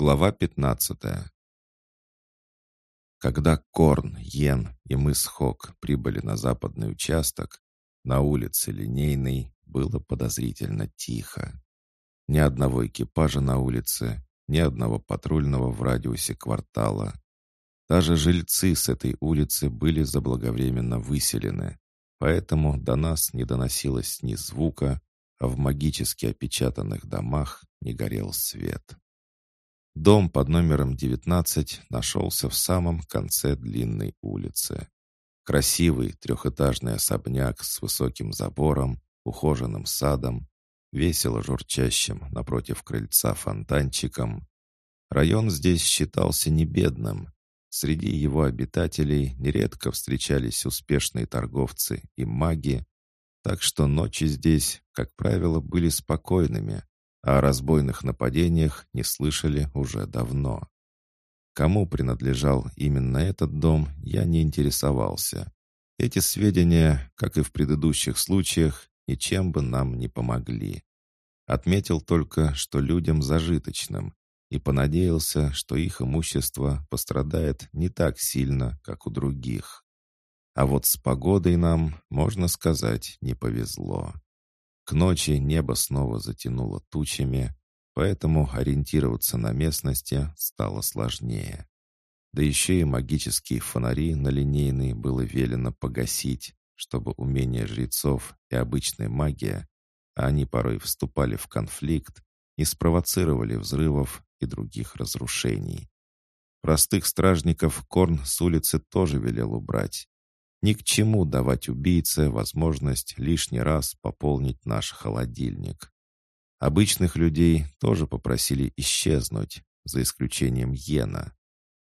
Глава 15 Когда Корн, Йен и мы с Хок прибыли на западный участок, на улице Линейной было подозрительно тихо. Ни одного экипажа на улице, ни одного патрульного в радиусе квартала. Даже жильцы с этой улицы были заблаговременно выселены, поэтому до нас не доносилось ни звука, а в магически опечатанных домах не горел свет. Дом под номером 19 нашелся в самом конце длинной улицы. Красивый трехэтажный особняк с высоким забором, ухоженным садом, весело журчащим напротив крыльца фонтанчиком. Район здесь считался небедным. Среди его обитателей нередко встречались успешные торговцы и маги, так что ночи здесь, как правило, были спокойными, а о разбойных нападениях не слышали уже давно. Кому принадлежал именно этот дом, я не интересовался. Эти сведения, как и в предыдущих случаях, ничем бы нам не помогли. Отметил только, что людям зажиточным, и понадеялся, что их имущество пострадает не так сильно, как у других. А вот с погодой нам, можно сказать, не повезло. К ночи небо снова затянуло тучами, поэтому ориентироваться на местности стало сложнее. Да еще и магические фонари на линейные было велено погасить, чтобы умения жрецов и обычная магия, а они порой вступали в конфликт, не спровоцировали взрывов и других разрушений. Простых стражников Корн с улицы тоже велел убрать, ни к чему давать убийце возможность лишний раз пополнить наш холодильник. Обычных людей тоже попросили исчезнуть, за исключением Йена.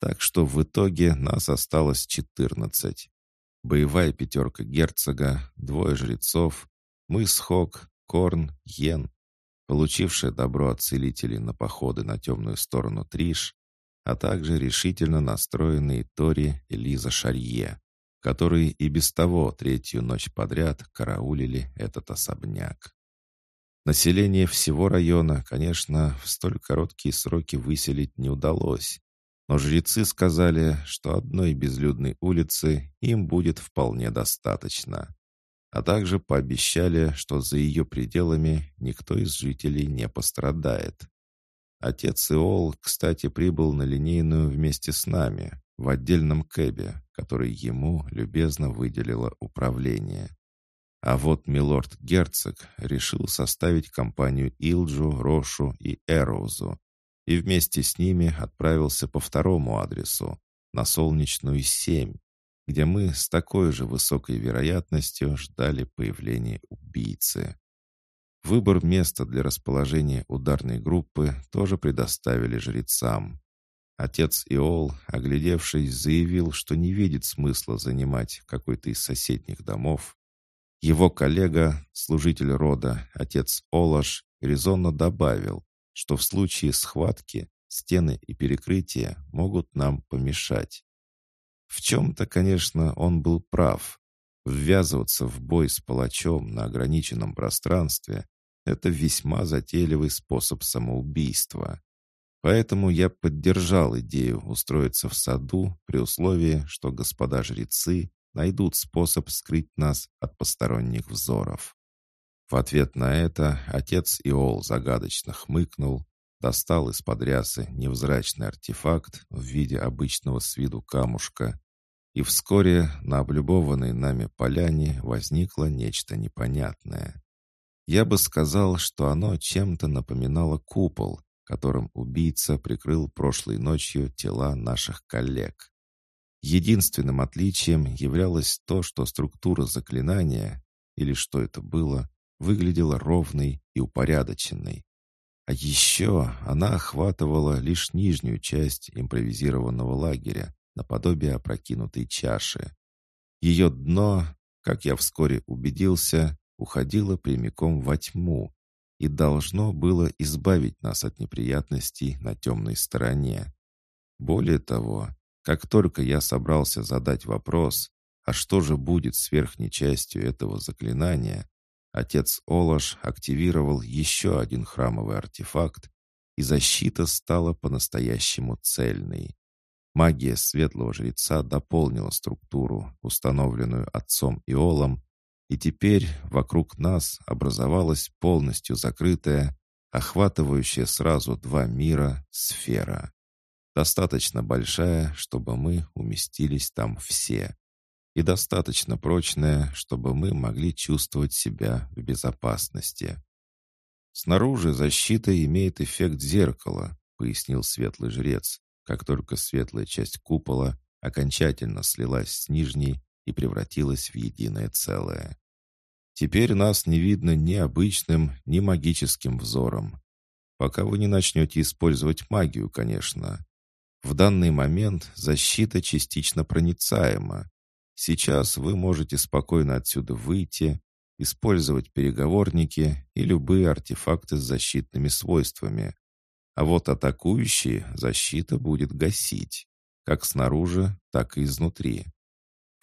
Так что в итоге нас осталось четырнадцать. Боевая пятерка герцога, двое жрецов, мы с Хок, Корн, Йен, получившие добро от целителей на походы на темную сторону Триш, а также решительно настроенные Тори и Лиза Шарье, которые и без того третью ночь подряд караулили этот особняк. Население всего района, конечно, в столь короткие сроки выселить не удалось, но жрецы сказали, что одной безлюдной улицы им будет вполне достаточно. А также пообещали, что за ее пределами никто из жителей не пострадает. Отец Иол, кстати, прибыл на линейную вместе с нами, в отдельном кэбе, который ему любезно выделило управление. А вот милорд-герцог решил составить компанию Илджу, Рошу и Эроузу, и вместе с ними отправился по второму адресу, на Солнечную 7, где мы с такой же высокой вероятностью ждали появления убийцы. Выбор места для расположения ударной группы тоже предоставили жрецам. Отец Иол, оглядевшись, заявил, что не видит смысла занимать какой-то из соседних домов. Его коллега, служитель рода, отец Олаш, резонно добавил, что в случае схватки стены и перекрытия могут нам помешать. В чем-то, конечно, он был прав. Ввязываться в бой с палачом на ограниченном пространстве — это весьма затейливый способ самоубийства. Поэтому я поддержал идею устроиться в саду при условии, что господа жрецы найдут способ скрыть нас от посторонних взоров. В ответ на это отец Иол загадочно хмыкнул, достал из подрясы невзрачный артефакт в виде обычного с виду камушка, и вскоре на облюбованной нами поляне возникло нечто непонятное. Я бы сказал, что оно чем-то напоминало купол, которым убийца прикрыл прошлой ночью тела наших коллег. Единственным отличием являлось то, что структура заклинания, или что это было, выглядела ровной и упорядоченной. А еще она охватывала лишь нижнюю часть импровизированного лагеря, наподобие опрокинутой чаши. Ее дно, как я вскоре убедился, уходило прямиком во тьму, и должно было избавить нас от неприятностей на темной стороне. Более того, как только я собрался задать вопрос, а что же будет с верхней частью этого заклинания, отец Олаш активировал еще один храмовый артефакт, и защита стала по-настоящему цельной. Магия светлого жреца дополнила структуру, установленную отцом Иолом, и теперь вокруг нас образовалась полностью закрытая, охватывающая сразу два мира сфера. Достаточно большая, чтобы мы уместились там все. И достаточно прочная, чтобы мы могли чувствовать себя в безопасности. Снаружи защита имеет эффект зеркала, пояснил светлый жрец, как только светлая часть купола окончательно слилась с нижней и превратилась в единое целое. Теперь нас не видно ни обычным, ни магическим взором. Пока вы не начнете использовать магию, конечно. В данный момент защита частично проницаема. Сейчас вы можете спокойно отсюда выйти, использовать переговорники и любые артефакты с защитными свойствами, а вот атакующие защита будет гасить, как снаружи, так и изнутри.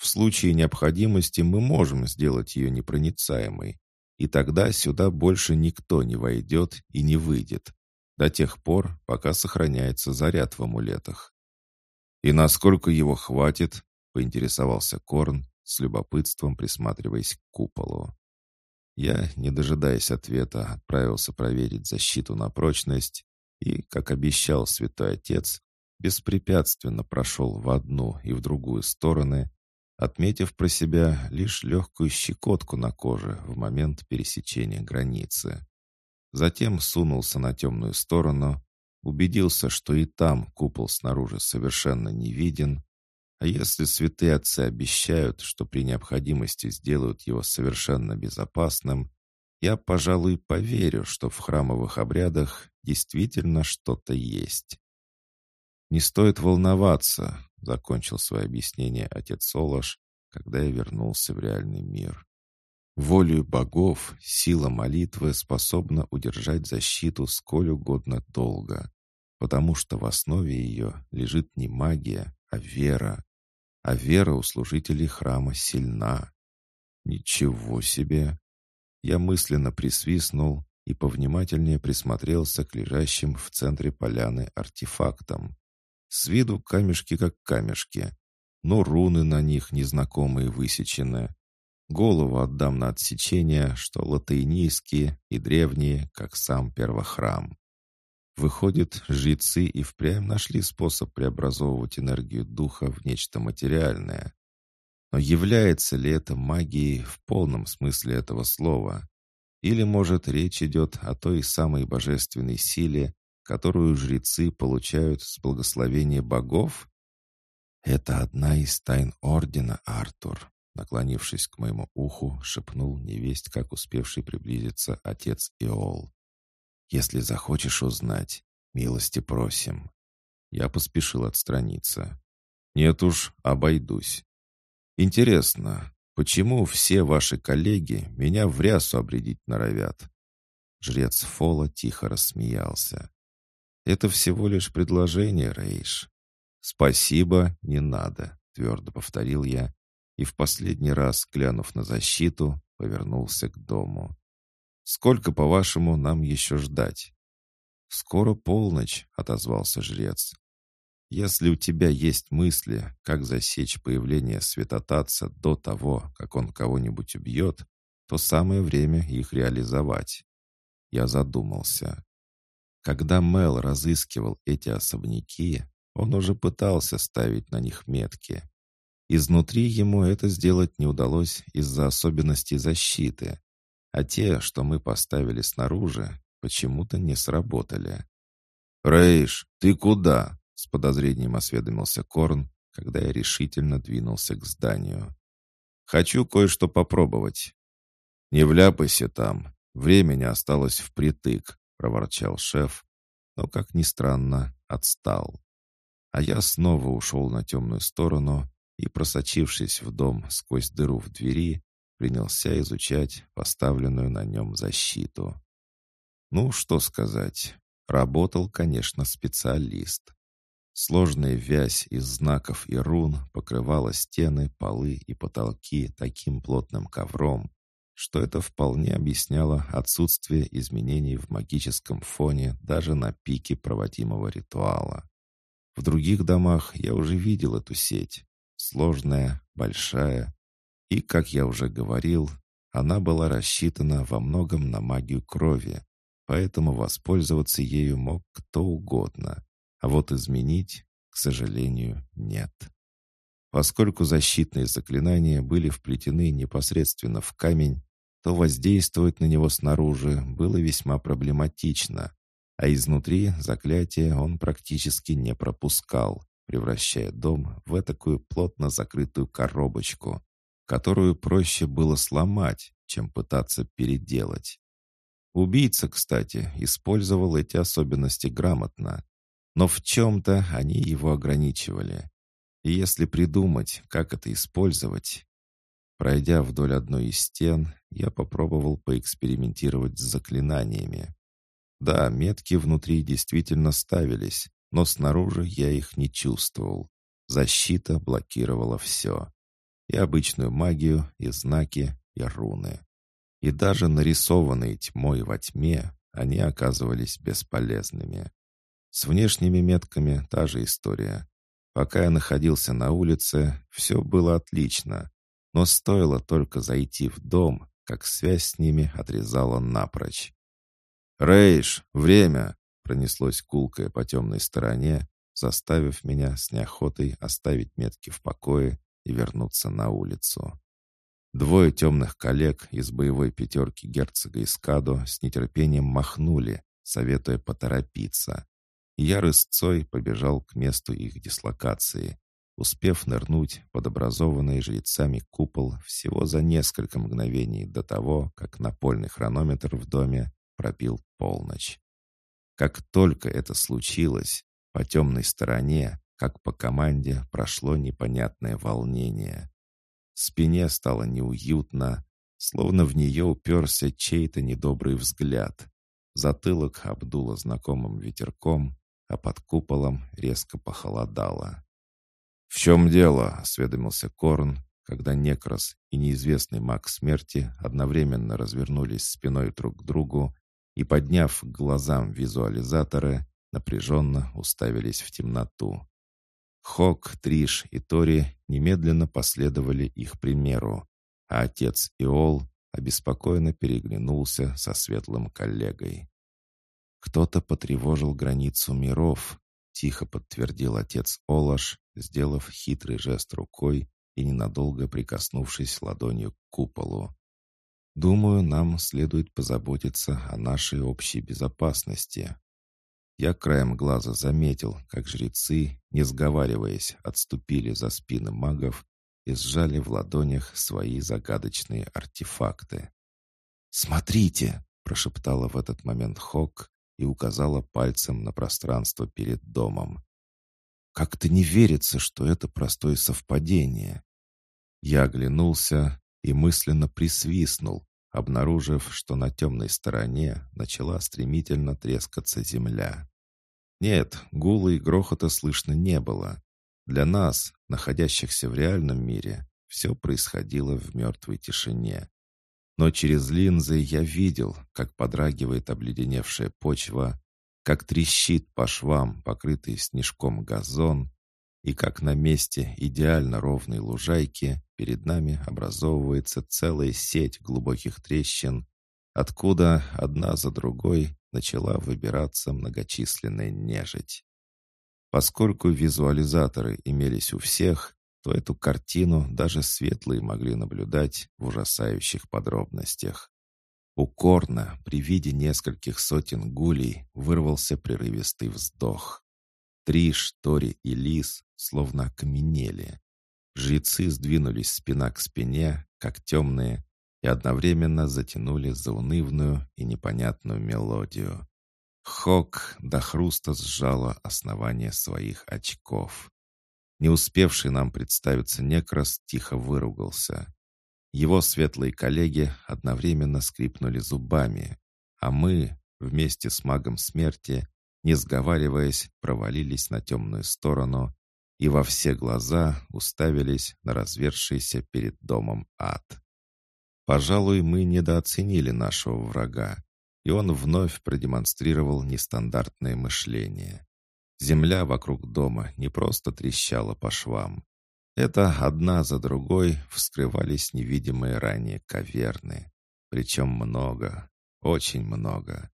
В случае необходимости мы можем сделать ее непроницаемой, и тогда сюда больше никто не войдет и не выйдет, до тех пор, пока сохраняется заряд в амулетах. «И насколько его хватит?» — поинтересовался Корн, с любопытством присматриваясь к куполу. Я, не дожидаясь ответа, отправился проверить защиту на прочность и, как обещал святой отец, беспрепятственно прошел в одну и в другую стороны, отметив про себя лишь легкую щекотку на коже в момент пересечения границы. Затем сунулся на темную сторону, убедился, что и там купол снаружи совершенно не виден, а если святые отцы обещают, что при необходимости сделают его совершенно безопасным, я, пожалуй, поверю, что в храмовых обрядах действительно что-то есть. «Не стоит волноваться», — закончил свое объяснение отец Солош, когда я вернулся в реальный мир. Волею богов сила молитвы способна удержать защиту сколь угодно долго, потому что в основе ее лежит не магия, а вера. А вера у служителей храма сильна. Ничего себе! Я мысленно присвистнул и повнимательнее присмотрелся к лежащим в центре поляны артефактам. С виду камешки как камешки, но руны на них незнакомые высечены. Голову отдам на отсечение, что латынийские и древние, как сам первохрам. Выходит, жрецы и впрямь нашли способ преобразовывать энергию духа в нечто материальное. Но является ли это магией в полном смысле этого слова? Или, может, речь идет о той самой божественной силе, которую жрецы получают с благословения богов? «Это одна из тайн Ордена, Артур», наклонившись к моему уху, шепнул невесть, как успевший приблизиться отец Иол. «Если захочешь узнать, милости просим». Я поспешил отстраниться. «Нет уж, обойдусь. Интересно, почему все ваши коллеги меня в рясу обредить норовят?» Жрец Фола тихо рассмеялся. «Это всего лишь предложение, Рейш». «Спасибо, не надо», — твердо повторил я, и в последний раз, глянув на защиту, повернулся к дому. «Сколько, по-вашему, нам еще ждать?» «Скоро полночь», — отозвался жрец. Если у тебя есть мысли, как засечь появление святотатца до того, как он кого-нибудь убьет, то самое время их реализовать. Я задумался. Когда Мел разыскивал эти особняки, он уже пытался ставить на них метки. Изнутри ему это сделать не удалось из-за особенностей защиты, а те, что мы поставили снаружи, почему-то не сработали. «Рейш, ты куда?» С подозрением осведомился Корн, когда я решительно двинулся к зданию. «Хочу кое-что попробовать». «Не вляпайся там. Времени осталось впритык», — проворчал шеф, но, как ни странно, отстал. А я снова ушел на темную сторону и, просочившись в дом сквозь дыру в двери, принялся изучать поставленную на нем защиту. Ну, что сказать, работал, конечно, специалист. Сложная вязь из знаков и рун покрывала стены, полы и потолки таким плотным ковром, что это вполне объясняло отсутствие изменений в магическом фоне даже на пике проводимого ритуала. В других домах я уже видел эту сеть. Сложная, большая. И, как я уже говорил, она была рассчитана во многом на магию крови, поэтому воспользоваться ею мог кто угодно. А вот изменить, к сожалению, нет. Поскольку защитные заклинания были вплетены непосредственно в камень, то воздействовать на него снаружи было весьма проблематично, а изнутри заклятие он практически не пропускал, превращая дом в такую плотно закрытую коробочку, которую проще было сломать, чем пытаться переделать. Убийца, кстати, использовал эти особенности грамотно, но в чем-то они его ограничивали. И если придумать, как это использовать... Пройдя вдоль одной из стен, я попробовал поэкспериментировать с заклинаниями. Да, метки внутри действительно ставились, но снаружи я их не чувствовал. Защита блокировала все. И обычную магию, и знаки, и руны. И даже нарисованные тьмой во тьме, они оказывались бесполезными. С внешними метками та же история. Пока я находился на улице, все было отлично. Но стоило только зайти в дом, как связь с ними отрезала напрочь. «Рейш, время!» — пронеслось кулкое по темной стороне, заставив меня с неохотой оставить метки в покое и вернуться на улицу. Двое темных коллег из боевой пятерки герцога Искадо с нетерпением махнули, советуя поторопиться я рысцой побежал к месту их дислокации, успев нырнуть под образованный жрецами купол всего за несколько мгновений до того, как напольный хронометр в доме пробил полночь. Как только это случилось, по темной стороне, как по команде, прошло непонятное волнение. Спине стало неуютно, словно в нее уперся чей-то недобрый взгляд. Затылок обдуло знакомым ветерком, а под куполом резко похолодало. «В чем дело?» — осведомился Корн, когда Некрос и неизвестный маг смерти одновременно развернулись спиной друг к другу и, подняв к глазам визуализаторы, напряженно уставились в темноту. Хок, Триш и Тори немедленно последовали их примеру, а отец Иол обеспокоенно переглянулся со светлым коллегой. «Кто-то потревожил границу миров», — тихо подтвердил отец Олаш, сделав хитрый жест рукой и ненадолго прикоснувшись ладонью к куполу. «Думаю, нам следует позаботиться о нашей общей безопасности». Я краем глаза заметил, как жрецы, не сговариваясь, отступили за спины магов и сжали в ладонях свои загадочные артефакты. «Смотрите!» — прошептала в этот момент Хок, и указала пальцем на пространство перед домом. «Как-то не верится, что это простое совпадение». Я оглянулся и мысленно присвистнул, обнаружив, что на темной стороне начала стремительно трескаться земля. Нет, гула и грохота слышно не было. Для нас, находящихся в реальном мире, все происходило в мертвой тишине. Но через линзы я видел, как подрагивает обледеневшая почва, как трещит по швам покрытый снежком газон, и как на месте идеально ровной лужайки перед нами образовывается целая сеть глубоких трещин, откуда одна за другой начала выбираться многочисленная нежить. Поскольку визуализаторы имелись у всех, то эту картину даже светлые могли наблюдать в ужасающих подробностях. У Корна при виде нескольких сотен гулей вырвался прерывистый вздох. Триш, Тори и Лис словно окаменели. Жрецы сдвинулись спина к спине, как темные, и одновременно затянули заунывную и непонятную мелодию. Хок до хруста сжала основание своих очков. Не успевший нам представиться Некрас тихо выругался. Его светлые коллеги одновременно скрипнули зубами, а мы, вместе с магом смерти, не сговариваясь, провалились на темную сторону и во все глаза уставились на развершийся перед домом ад. Пожалуй, мы недооценили нашего врага, и он вновь продемонстрировал нестандартное мышление. Земля вокруг дома не просто трещала по швам. Это одна за другой вскрывались невидимые ранее каверны. Причем много, очень много.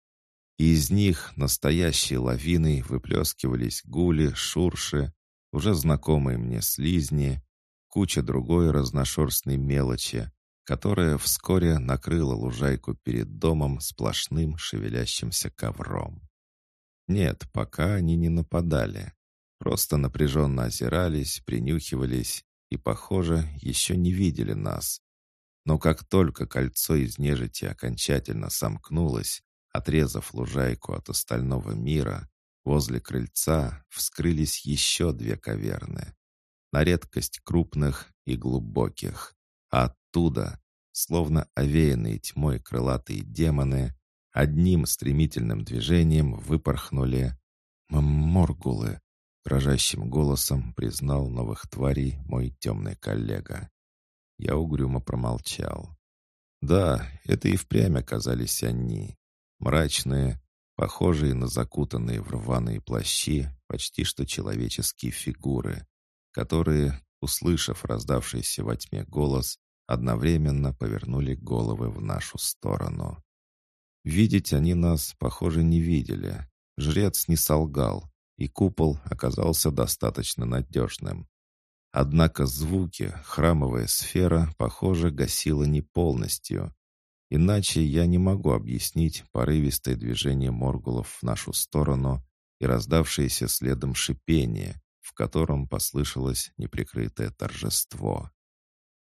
И из них настоящей лавиной выплескивались гули, шурши, уже знакомые мне слизни, куча другой разношерстной мелочи, которая вскоре накрыла лужайку перед домом сплошным шевелящимся ковром. Нет, пока они не нападали. Просто напряженно озирались, принюхивались и, похоже, еще не видели нас. Но как только кольцо из нежити окончательно сомкнулось, отрезав лужайку от остального мира, возле крыльца вскрылись еще две каверны. На редкость крупных и глубоких. А оттуда, словно овеянные тьмой крылатые демоны, одним стремительным движением выпорхнули «Моргулы», дрожащим голосом признал новых тварей мой темный коллега. Я угрюмо промолчал. Да, это и впрямь оказались они. Мрачные, похожие на закутанные в рваные плащи, почти что человеческие фигуры, которые, услышав раздавшийся во тьме голос, одновременно повернули головы в нашу сторону. Видеть они нас, похоже, не видели. Жрец не солгал, и купол оказался достаточно надежным. Однако звуки храмовая сфера, похоже, гасила не полностью. Иначе я не могу объяснить порывистое движение моргулов в нашу сторону и раздавшееся следом шипение, в котором послышалось неприкрытое торжество.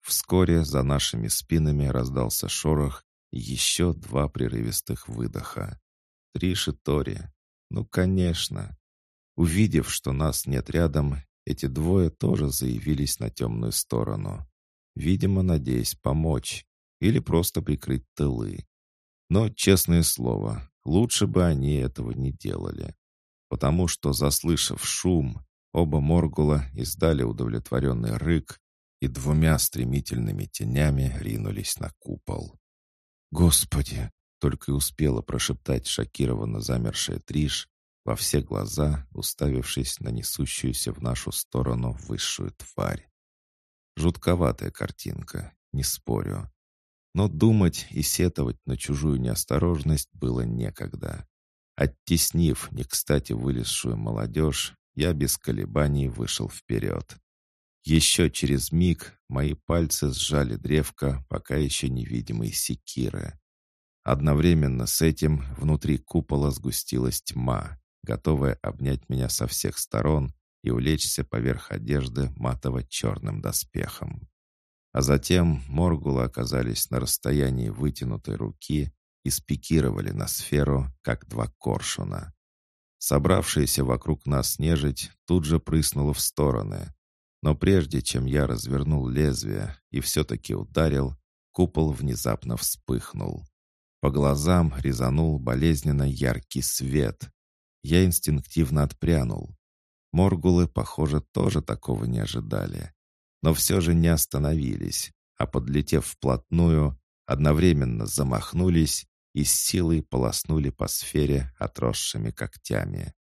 Вскоре за нашими спинами раздался шорох еще два прерывистых выдоха. Три шитори. Ну, конечно. Увидев, что нас нет рядом, эти двое тоже заявились на темную сторону. Видимо, надеясь помочь или просто прикрыть тылы. Но, честное слово, лучше бы они этого не делали. Потому что, заслышав шум, оба Моргула издали удовлетворенный рык и двумя стремительными тенями ринулись на купол. «Господи!» — только и успела прошептать шокированно замершая Триш, во все глаза уставившись на несущуюся в нашу сторону высшую тварь. Жутковатая картинка, не спорю. Но думать и сетовать на чужую неосторожность было некогда. Оттеснив не кстати вылезшую молодежь, я без колебаний вышел вперед. Еще через миг мои пальцы сжали древко пока еще невидимой секиры. Одновременно с этим внутри купола сгустилась тьма, готовая обнять меня со всех сторон и улечься поверх одежды матово-черным доспехом. А затем моргулы оказались на расстоянии вытянутой руки и спикировали на сферу, как два коршуна. Собравшаяся вокруг нас нежить тут же прыснула в стороны, но прежде чем я развернул лезвие и все-таки ударил, купол внезапно вспыхнул. По глазам резанул болезненно яркий свет. Я инстинктивно отпрянул. Моргулы, похоже, тоже такого не ожидали. Но все же не остановились, а, подлетев вплотную, одновременно замахнулись и с силой полоснули по сфере отросшими когтями.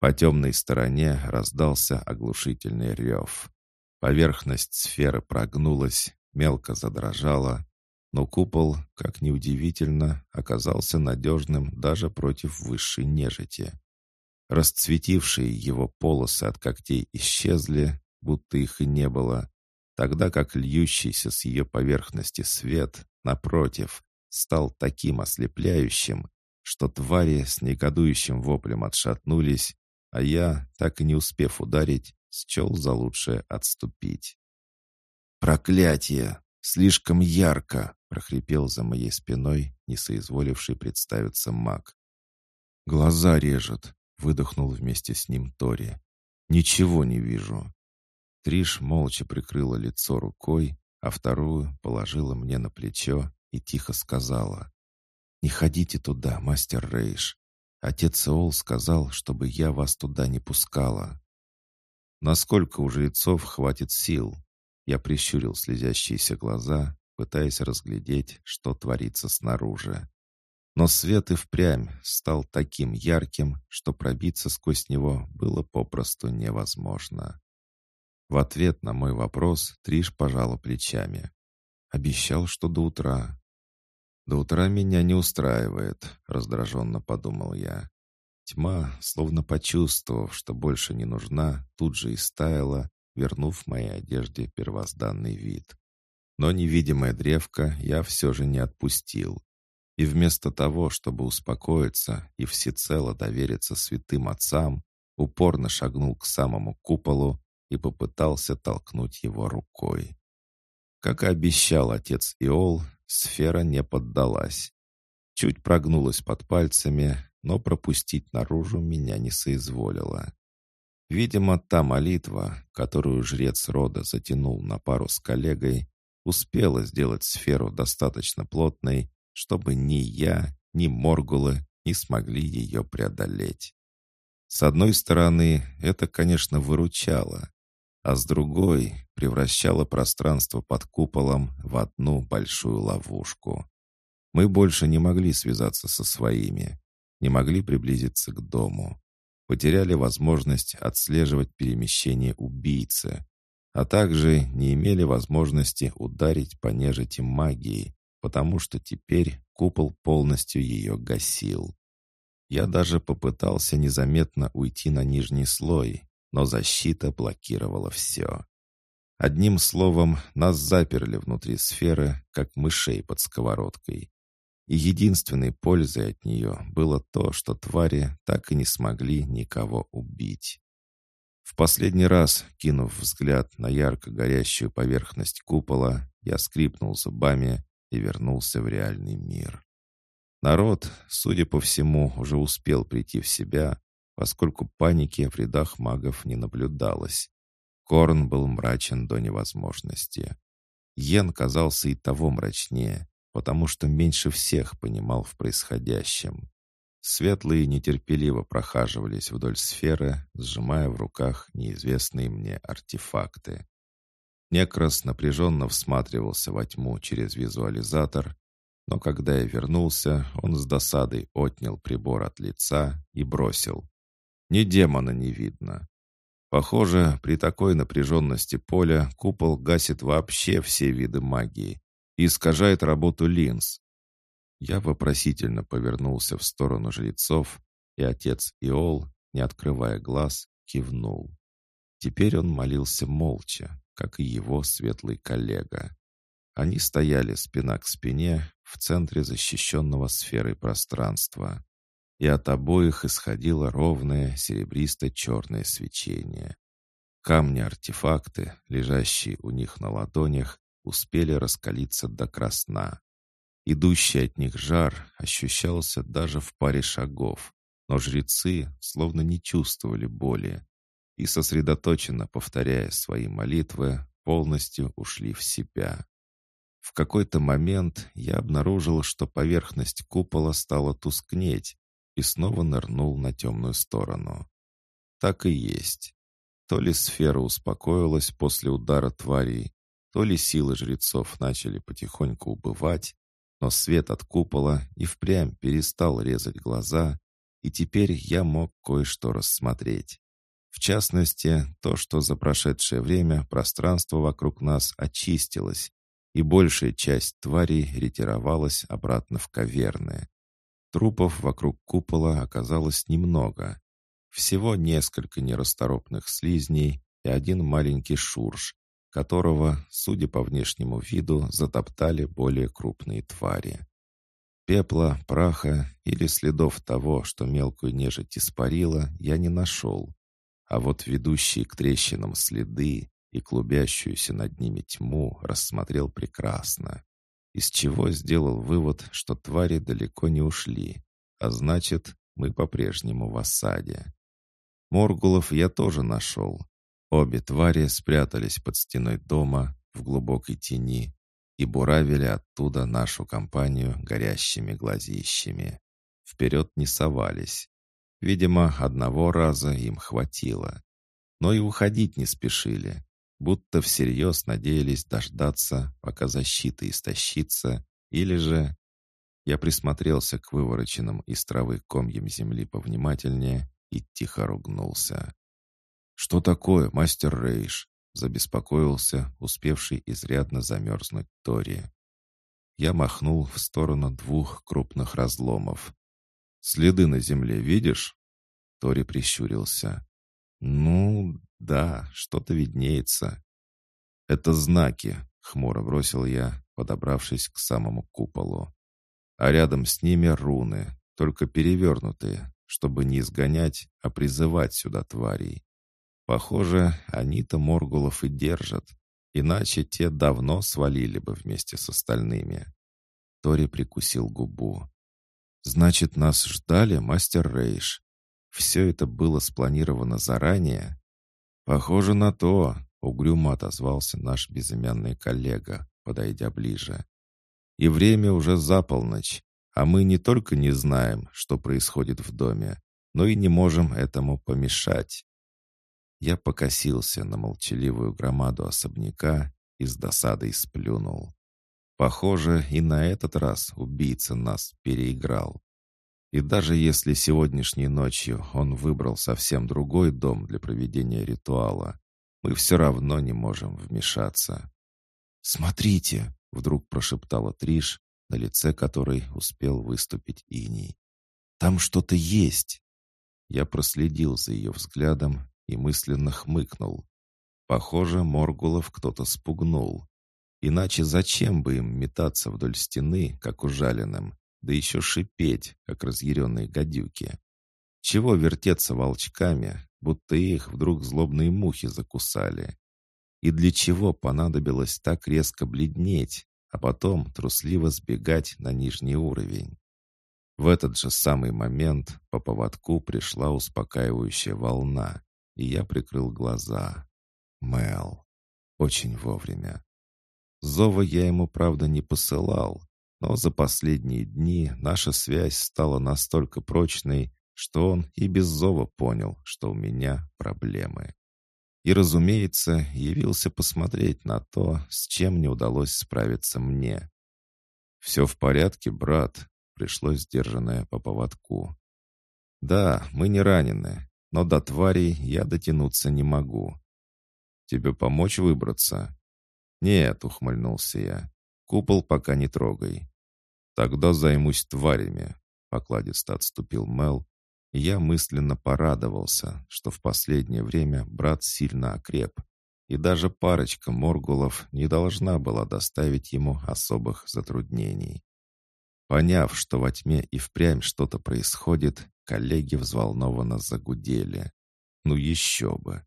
По темной стороне раздался оглушительный рев. Поверхность сферы прогнулась, мелко задрожала, но купол, как ни удивительно, оказался надежным даже против высшей нежити. Расцветившие его полосы от когтей исчезли, будто их и не было, тогда как льющийся с ее поверхности свет, напротив, стал таким ослепляющим, что твари с негодующим воплем отшатнулись а я, так и не успев ударить, счел за лучшее отступить. «Проклятие! Слишком ярко!» — прохрипел за моей спиной, не соизволивший представиться маг. «Глаза режет!» — выдохнул вместе с ним Тори. «Ничего не вижу!» Триш молча прикрыла лицо рукой, а вторую положила мне на плечо и тихо сказала. «Не ходите туда, мастер Рейш. Отец Иол сказал, чтобы я вас туда не пускала. Насколько у жрецов хватит сил? Я прищурил слезящиеся глаза, пытаясь разглядеть, что творится снаружи. Но свет и впрямь стал таким ярким, что пробиться сквозь него было попросту невозможно. В ответ на мой вопрос Триш пожала плечами. «Обещал, что до утра». «До утра меня не устраивает», — раздраженно подумал я. Тьма, словно почувствовав, что больше не нужна, тут же и стаяла, вернув моей одежде первозданный вид. Но невидимая древка я все же не отпустил. И вместо того, чтобы успокоиться и всецело довериться святым отцам, упорно шагнул к самому куполу и попытался толкнуть его рукой. Как и обещал отец Иол, сфера не поддалась. Чуть прогнулась под пальцами, но пропустить наружу меня не соизволила. Видимо, та молитва, которую жрец рода затянул на пару с коллегой, успела сделать сферу достаточно плотной, чтобы ни я, ни Моргулы не смогли ее преодолеть. С одной стороны, это, конечно, выручало, а с другой превращало пространство под куполом в одну большую ловушку. Мы больше не могли связаться со своими, не могли приблизиться к дому, потеряли возможность отслеживать перемещение убийцы, а также не имели возможности ударить по нежити магией, потому что теперь купол полностью ее гасил. Я даже попытался незаметно уйти на нижний слой, но защита блокировала все. Одним словом, нас заперли внутри сферы, как мышей под сковородкой. И единственной пользой от нее было то, что твари так и не смогли никого убить. В последний раз, кинув взгляд на ярко горящую поверхность купола, я скрипнул зубами и вернулся в реальный мир. Народ, судя по всему, уже успел прийти в себя, поскольку паники в рядах магов не наблюдалось. Корн был мрачен до невозможности. Йен казался и того мрачнее, потому что меньше всех понимал в происходящем. Светлые нетерпеливо прохаживались вдоль сферы, сжимая в руках неизвестные мне артефакты. Некрас напряженно всматривался во тьму через визуализатор, но когда я вернулся, он с досадой отнял прибор от лица и бросил. Ни демона не видно. Похоже, при такой напряженности поля купол гасит вообще все виды магии и искажает работу линз. Я вопросительно повернулся в сторону жрецов, и отец Иол, не открывая глаз, кивнул. Теперь он молился молча, как и его светлый коллега. Они стояли спина к спине в центре защищенного сферой пространства, и от обоих исходило ровное серебристо-черное свечение. Камни-артефакты, лежащие у них на ладонях, успели раскалиться до красна. Идущий от них жар ощущался даже в паре шагов, но жрецы словно не чувствовали боли и, сосредоточенно повторяя свои молитвы, полностью ушли в себя. В какой-то момент я обнаружил, что поверхность купола стала тускнеть и снова нырнул на темную сторону. Так и есть. То ли сфера успокоилась после удара тварей, то ли силы жрецов начали потихоньку убывать, но свет от купола и впрямь перестал резать глаза, и теперь я мог кое-что рассмотреть. В частности, то, что за прошедшее время пространство вокруг нас очистилось, и большая часть тварей ретировалась обратно в каверны. Трупов вокруг купола оказалось немного. Всего несколько нерасторопных слизней и один маленький шурш, которого, судя по внешнему виду, затоптали более крупные твари. Пепла, праха или следов того, что мелкую нежить испарила, я не нашел, а вот ведущие к трещинам следы и клубящуюся над ними тьму рассмотрел прекрасно, из чего сделал вывод, что твари далеко не ушли, а значит, мы по-прежнему в осаде. Моргулов я тоже нашел. Обе твари спрятались под стеной дома в глубокой тени и буравили оттуда нашу компанию горящими глазищами. Вперед не совались, Видимо, одного раза им хватило. Но и уходить не спешили. Будто всерьез надеялись дождаться, пока защита истощится, или же... Я присмотрелся к вывороченным из травы комьям земли повнимательнее и тихо ругнулся. «Что такое, мастер Рейш?» — забеспокоился, успевший изрядно замерзнуть Тори. Я махнул в сторону двух крупных разломов. «Следы на земле видишь?» Тори прищурился. «Ну, да, что-то виднеется». «Это знаки», — хмуро бросил я, подобравшись к самому куполу. А рядом с ними руны, только перевернутые, чтобы не изгонять, а призывать сюда тварей. Похоже, они-то Моргулов и держат, иначе те давно свалили бы вместе с остальными. Тори прикусил губу. «Значит, нас ждали, мастер Рейш. Все это было спланировано заранее?» «Похоже на то», — угрюмо отозвался наш безымянный коллега, подойдя ближе. «И время уже за полночь, а мы не только не знаем, что происходит в доме, но и не можем этому помешать. Я покосился на молчаливую громаду особняка и с досадой сплюнул. Похоже, и на этот раз убийца нас переиграл. И даже если сегодняшней ночью он выбрал совсем другой дом для проведения ритуала, мы все равно не можем вмешаться. «Смотрите!» — вдруг прошептала Триш, на лице которой успел выступить иней. «Там что-то есть!» Я проследил за ее взглядом и мысленно хмыкнул. Похоже, Моргулов кто-то спугнул. Иначе зачем бы им метаться вдоль стены, как ужаленным, да еще шипеть, как разъяренные гадюки? Чего вертеться волчками, будто их вдруг злобные мухи закусали? И для чего понадобилось так резко бледнеть, а потом трусливо сбегать на нижний уровень? В этот же самый момент по поводку пришла успокаивающая волна, и я прикрыл глаза. Мэл. Очень вовремя. Зова я ему, правда, не посылал, но за последние дни наша связь стала настолько прочной, что он и без зова понял, что у меня проблемы. И, разумеется, явился посмотреть на то, с чем не удалось справиться мне. «Все в порядке, брат», — пришлось сдержанное по поводку. «Да, мы не ранены, но до тварей я дотянуться не могу. Тебе помочь выбраться?» «Нет», — ухмыльнулся я, — «купол пока не трогай». «Тогда займусь тварями», — покладисто отступил Мел, и я мысленно порадовался, что в последнее время брат сильно окреп, и даже парочка моргулов не должна была доставить ему особых затруднений. Поняв, что во тьме и впрямь что-то происходит, Коллеги взволнованно загудели. «Ну еще бы!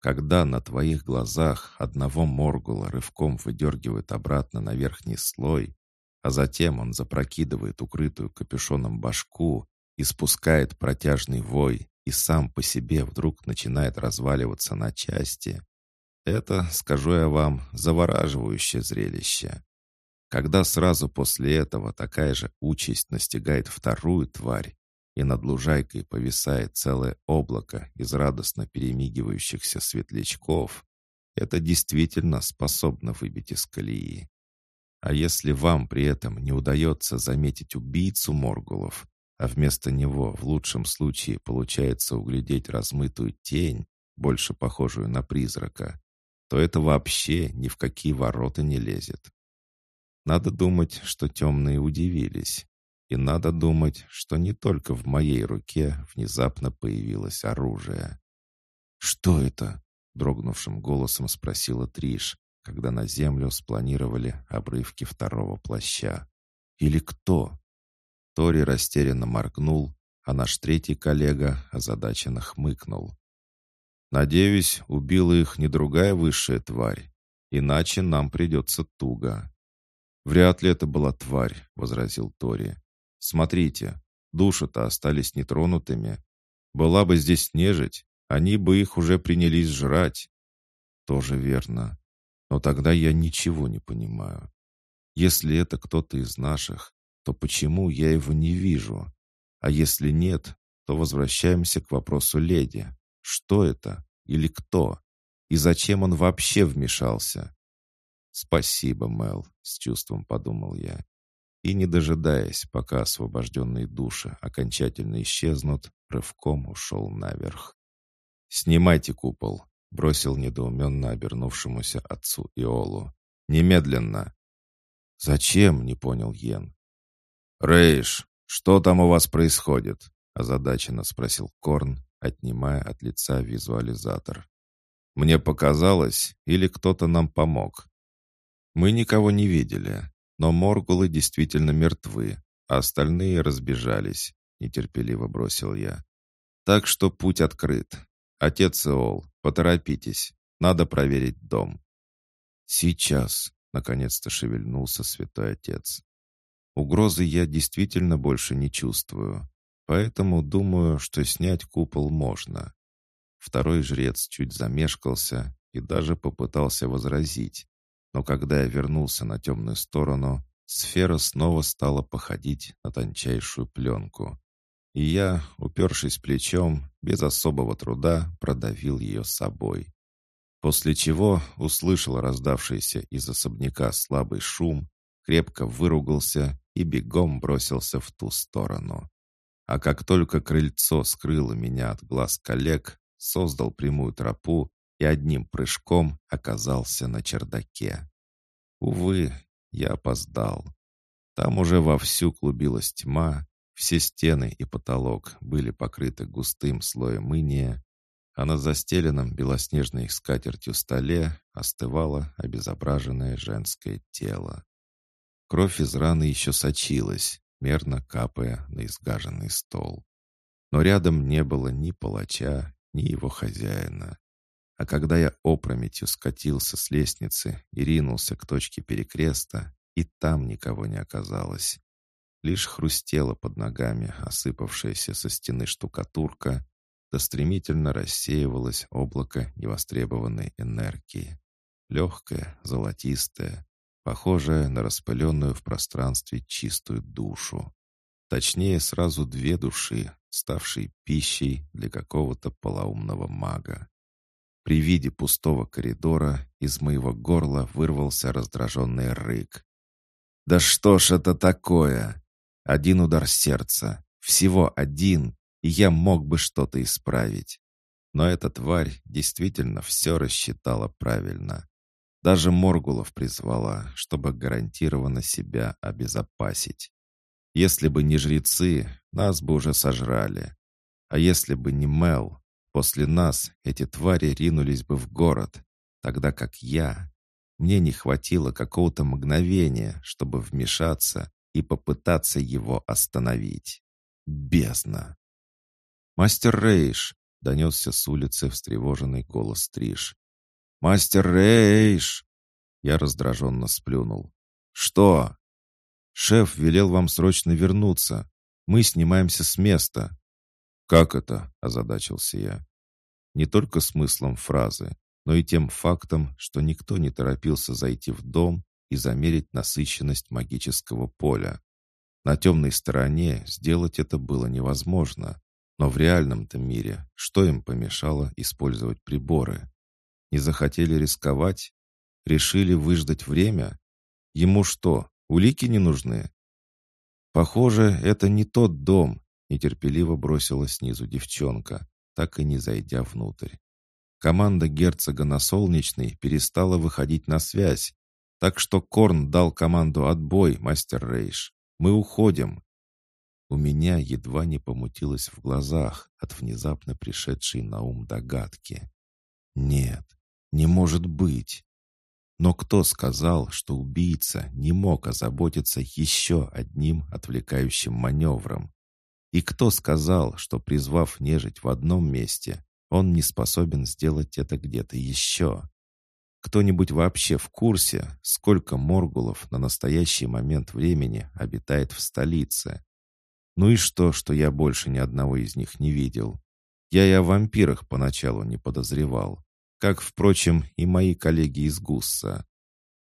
Когда на твоих глазах одного моргула рывком выдергивают обратно на верхний слой, а затем он запрокидывает укрытую капюшоном башку и спускает протяжный вой, и сам по себе вдруг начинает разваливаться на части. Это, скажу я вам, завораживающее зрелище. Когда сразу после этого такая же участь настигает вторую тварь, и над лужайкой повисает целое облако из радостно перемигивающихся светлячков, это действительно способно выбить из колеи. А если вам при этом не удается заметить убийцу Моргулов, а вместо него в лучшем случае получается углядеть размытую тень, больше похожую на призрака, то это вообще ни в какие ворота не лезет. Надо думать, что темные удивились. И надо думать, что не только в моей руке внезапно появилось оружие. «Что это?» — дрогнувшим голосом спросила Триш, когда на землю спланировали обрывки второго плаща. «Или кто?» Тори растерянно моргнул, а наш третий коллега озадаченно хмыкнул. «Надеюсь, убила их не другая высшая тварь, иначе нам придется туго». «Вряд ли это была тварь», — возразил Тори. Смотрите, души-то остались нетронутыми. Была бы здесь нежить, они бы их уже принялись жрать. Тоже верно. Но тогда я ничего не понимаю. Если это кто-то из наших, то почему я его не вижу? А если нет, то возвращаемся к вопросу леди. Что это? Или кто? И зачем он вообще вмешался? «Спасибо, Мел», — с чувством подумал я. И, не дожидаясь, пока освобожденные души окончательно исчезнут, рывком ушел наверх. «Снимайте купол», — бросил недоуменно обернувшемуся отцу Иолу. «Немедленно!» «Зачем?» — не понял Йен. «Рейш, что там у вас происходит?» — озадаченно спросил Корн, отнимая от лица визуализатор. «Мне показалось, или кто-то нам помог?» «Мы никого не видели, но моргулы действительно мертвы, а остальные разбежались», — нетерпеливо бросил я. «Так что путь открыт. Отец Иол, поторопитесь, надо проверить дом». «Сейчас», — наконец-то шевельнулся святой отец. «Угрозы я действительно больше не чувствую, поэтому думаю, что снять купол можно». Второй жрец чуть замешкался и даже попытался возразить, но когда я вернулся на темную сторону, сфера снова стала походить на тончайшую пленку. И я, упершись плечом, без особого труда продавил ее собой после чего услышал раздавшийся из особняка слабый шум, крепко выругался и бегом бросился в ту сторону. А как только крыльцо скрыло меня от глаз коллег, создал прямую тропу и одним прыжком оказался на чердаке. Увы, я опоздал. Там уже вовсю клубилась тьма, все стены и потолок были покрыты густым слоем иния, а на застеленном белоснежной скатертью столе остывало обезображенное женское тело. Кровь из раны еще сочилась, мерно капая на изгаженный стол. Но рядом не было ни палача, ни его хозяина. А когда я опрометью скатился с лестницы и ринулся к точке перекреста, и там никого не оказалось. Лишь хрустела под ногами осыпавшаяся со стены штукатурка, да стремительно рассеивалось облако невостребованной энергии. Легкое, золотистое, похожее на распыленную в пространстве чистую душу. Точнее, сразу две души, ставшие пищей для какого-то полоумного мага. При виде пустого коридора из моего горла вырвался раздраженный рык. «Да что ж это такое? Один удар сердца, всего один, и я мог бы что-то исправить. Но эта тварь действительно все рассчитала правильно. Даже Моргулов призвала, чтобы гарантированно себя обезопасить. Если бы не жрецы, нас бы уже сожрали. А если бы не Мел, после нас эти твари ринулись бы в город, тогда как я... Мне не хватило какого-то мгновения, чтобы вмешаться и попытаться его остановить. Бездна! «Мастер Рейш!» — донесся с улицы встревоженный голос Триш. «Мастер Рейш!» Я раздраженно сплюнул. «Что?» «Шеф велел вам срочно вернуться. Мы снимаемся с места». «Как это?» — озадачился я. Не только смыслом фразы, но и тем фактом, что никто не торопился зайти в дом и замерить насыщенность магического поля. На темной стороне сделать это было невозможно. Но в реальном-то мире что им помешало использовать приборы? Не захотели рисковать? Решили выждать время? Ему что, улики не нужны? Похоже, это не тот дом, нетерпеливо бросила снизу девчонка, так и не зайдя внутрь. Команда герцога на Солнечный перестала выходить на связь, так что Корн дал команду «Отбой, мастер Рейш. Мы уходим». У меня едва не помутилось в глазах от внезапно пришедшей на ум догадки. Нет, не может быть. Но кто сказал, что убийца не мог озаботиться еще одним отвлекающим маневром? И кто сказал, что, призвав нежить в одном месте, он не способен сделать это где-то еще? Кто-нибудь вообще в курсе, сколько моргулов на настоящий момент времени обитает в столице? Ну и что, что я больше ни одного из них не видел? Я и о вампирах поначалу не подозревал, как, впрочем, и мои коллеги из Гусса.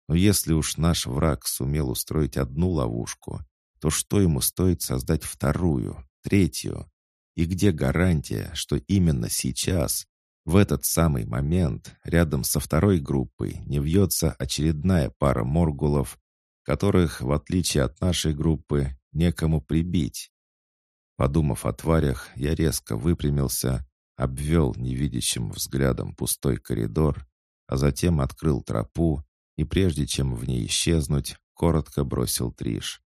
Но если уж наш враг сумел устроить одну ловушку, то что ему стоит создать вторую, третью? И где гарантия, что именно сейчас, В этот самый момент рядом со второй группой не вьется очередная пара моргулов, которых, в отличие от нашей группы, некому прибить. Подумав о тварях, я резко выпрямился, обвел невидящим взглядом пустой коридор, а затем открыл тропу и, прежде чем в ней исчезнуть, коротко бросил Триш.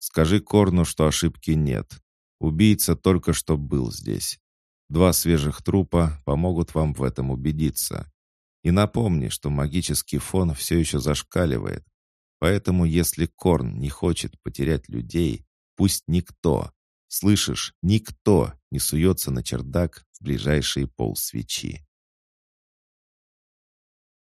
«Скажи Корну, что ошибки нет. Убийца только что был здесь. Два свежих трупа помогут вам в этом убедиться. И напомни, что магический фон все еще зашкаливает. Поэтому если Корн не хочет потерять людей, пусть никто, слышишь, никто не суется на чердак в ближайшие полсвечи.